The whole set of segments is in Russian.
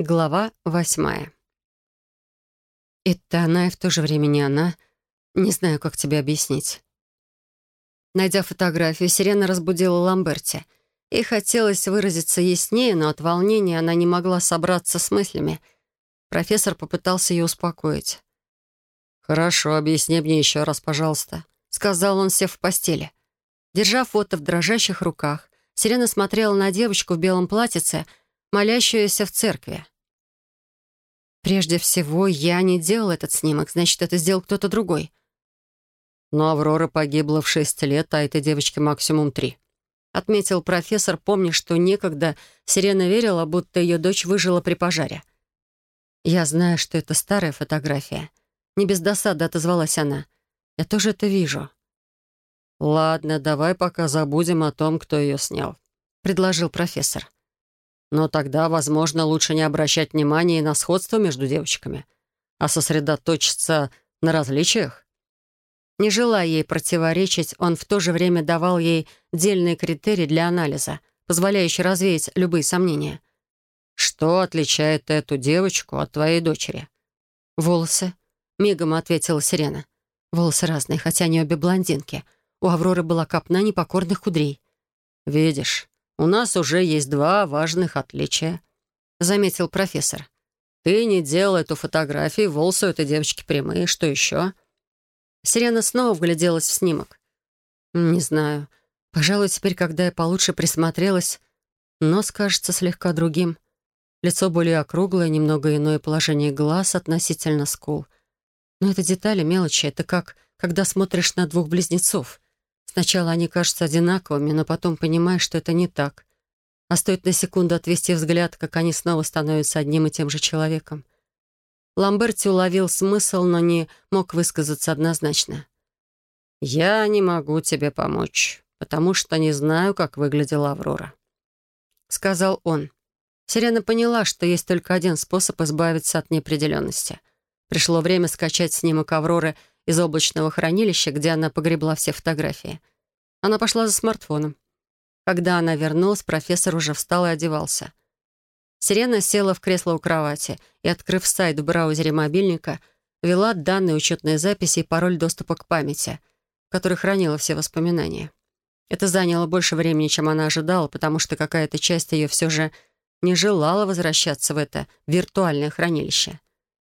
Глава восьмая. Это она и в то же время не она. Не знаю, как тебе объяснить. Найдя фотографию, Сирена разбудила Ламберти. Ей хотелось выразиться яснее, но от волнения она не могла собраться с мыслями. Профессор попытался ее успокоить. «Хорошо, объясни мне еще раз, пожалуйста», — сказал он, сев в постели. Держа фото в дрожащих руках, Сирена смотрела на девочку в белом платьице — молящуюся в церкви. Прежде всего, я не делал этот снимок, значит, это сделал кто-то другой. Но Аврора погибла в шесть лет, а этой девочке максимум три. Отметил профессор, помня, что некогда Сирена верила, будто ее дочь выжила при пожаре. Я знаю, что это старая фотография. Не без досады отозвалась она. Я тоже это вижу. «Ладно, давай пока забудем о том, кто ее снял», — предложил профессор. Но тогда, возможно, лучше не обращать внимания на сходство между девочками, а сосредоточиться на различиях. Не желая ей противоречить, он в то же время давал ей дельные критерии для анализа, позволяющие развеять любые сомнения. «Что отличает эту девочку от твоей дочери?» «Волосы», — мигом ответила Сирена. «Волосы разные, хотя они обе блондинки. У Авроры была копна непокорных кудрей». «Видишь, у нас уже есть два важных отличия», — заметил профессор. «Ты не делал эту фотографию, волосы у этой девочки прямые. Что еще?» Сирена снова вгляделась в снимок. «Не знаю. Пожалуй, теперь, когда я получше присмотрелась, нос кажется слегка другим. Лицо более округлое, немного иное положение глаз относительно скул. Но это детали мелочи. Это как, когда смотришь на двух близнецов. Сначала они кажутся одинаковыми, но потом понимаешь, что это не так. А стоит на секунду отвести взгляд, как они снова становятся одним и тем же человеком. Ламберти уловил смысл, но не мог высказаться однозначно. «Я не могу тебе помочь, потому что не знаю, как выглядела Аврора», — сказал он. Сирена поняла, что есть только один способ избавиться от неопределенности. Пришло время скачать снимок Авроры из облачного хранилища, где она погребла все фотографии. Она пошла за смартфоном. Когда она вернулась, профессор уже встал и одевался. Сирена села в кресло у кровати и, открыв сайт в браузере мобильника, ввела данные учетные записи и пароль доступа к памяти, в которой хранила все воспоминания. Это заняло больше времени, чем она ожидала, потому что какая-то часть ее все же не желала возвращаться в это виртуальное хранилище.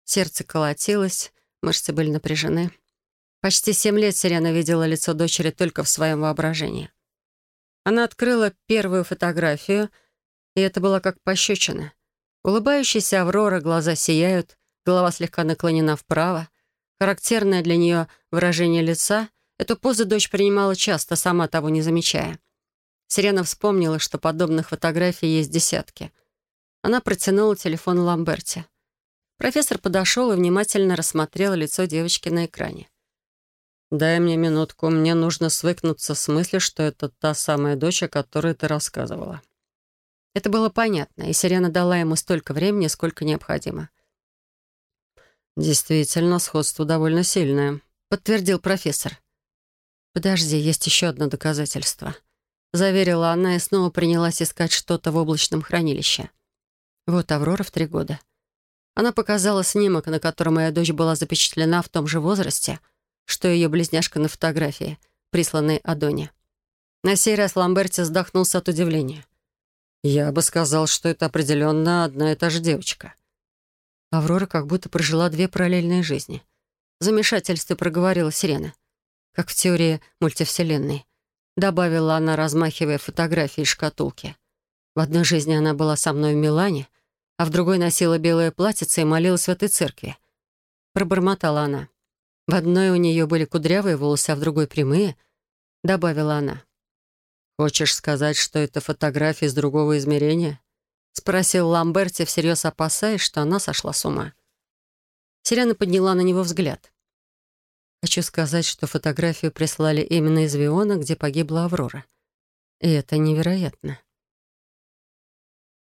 Сердце колотилось, мышцы были напряжены. Почти семь лет Сирена видела лицо дочери только в своем воображении. Она открыла первую фотографию, и это было как пощечина. Улыбающаяся Аврора, глаза сияют, голова слегка наклонена вправо. Характерное для нее выражение лица. Эту позу дочь принимала часто, сама того не замечая. Сирена вспомнила, что подобных фотографий есть десятки. Она протянула телефон Ламберти. Профессор подошел и внимательно рассмотрел лицо девочки на экране. «Дай мне минутку, мне нужно свыкнуться с мыслью, что это та самая дочь, о которой ты рассказывала». Это было понятно, и Сирена дала ему столько времени, сколько необходимо. «Действительно, сходство довольно сильное», — подтвердил профессор. «Подожди, есть еще одно доказательство», — заверила она и снова принялась искать что-то в облачном хранилище. Вот Аврора в три года. Она показала снимок, на котором моя дочь была запечатлена в том же возрасте — что ее близняшка на фотографии, присланной Адоне. На сей раз Ламберти вздохнулся от удивления. «Я бы сказал, что это определенно одна и та же девочка». Аврора как будто прожила две параллельные жизни. В замешательстве проговорила Сирена. Как в теории мультивселенной. Добавила она, размахивая фотографии из шкатулки. В одной жизни она была со мной в Милане, а в другой носила белое платьице и молилась в этой церкви. Пробормотала она. В одной у нее были кудрявые волосы, а в другой прямые, — добавила она. «Хочешь сказать, что это фотография из другого измерения?» — спросил Ламберти, всерьез опасаясь, что она сошла с ума. Сирена подняла на него взгляд. «Хочу сказать, что фотографию прислали именно из Виона, где погибла Аврора. И это невероятно».